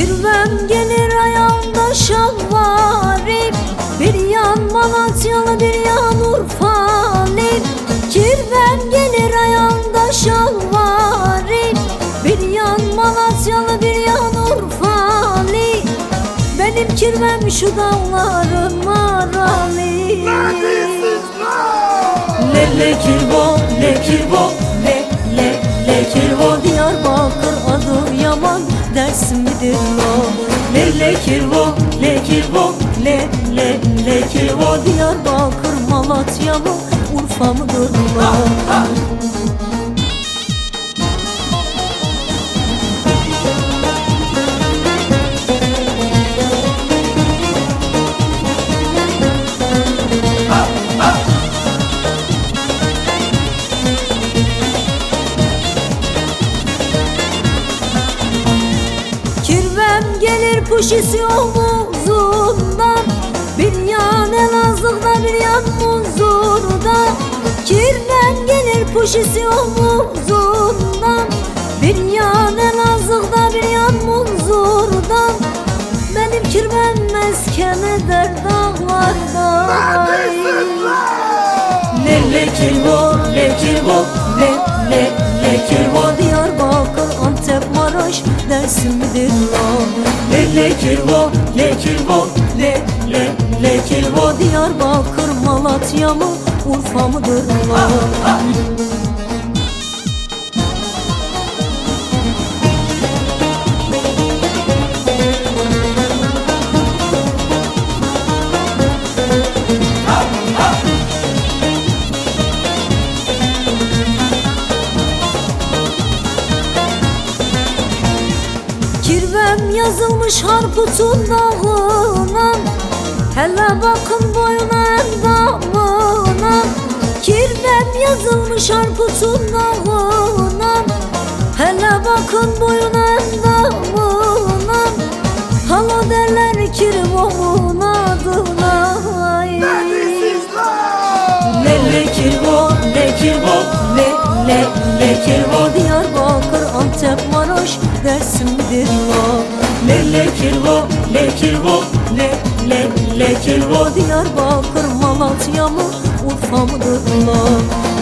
Kirvem gelir ayağımda şalvarım Bir yan Malatyalı bir yan Urfalı Kirvem gelir ayağımda şalvarım Bir yan Malatyalı bir yan Urfalı Benim kirvem şu dağların maralı Le le kirvo, le kirvo, le le le kirvo. Diyarbakır adı yaman dersim midir lo Le le kirvo, le kirvo, le le le kirvo Diyarbakır Malatya mı Urfa mıdır lo puşisi omuzundan Bir yan Elazığ'da bir yan Muzur'da Kirvem gelir puşisi omuzundan Bir yan Elazığ'da bir yan Muzur'da Benim kirvem mesken eder dağlarda. Le le kirvo, le kirvo, le le Le le kirvo, le le le le kirvo. Diyarbakır, Malatya mı, Urfa mıdır? Lo Kirvem yazılmış Harput'un dağına Hele bakın boyuna endamına. Kirvem yazılmış Harput'un dağına Hele bakın boyuna endamına. Hala derler kirvomun adına Le le kirvo, le kirvo, le le le kirvo Le le kirvo, le kirvo, le le le kirvo. Diyarbakır, Malatya mı, Urfa mıdır lo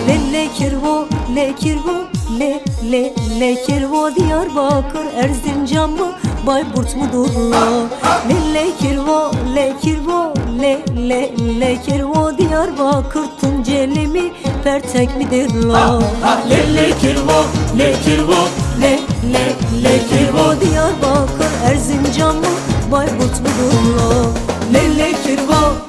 Le le kirvo, le kirvo, le le le kirvo. Diyarbakır, Erzincan mı, Bayburt mudur lo Le le kirvo, le kirvo, le le le kirvo. Diyarbakır, Tunceli mi, Pertek midir lo Le le kirvo, le kirvo, le le le kirvo. Diyarbakır, Erzincan mı, Bayburt mudur? Lo Le le kirvo,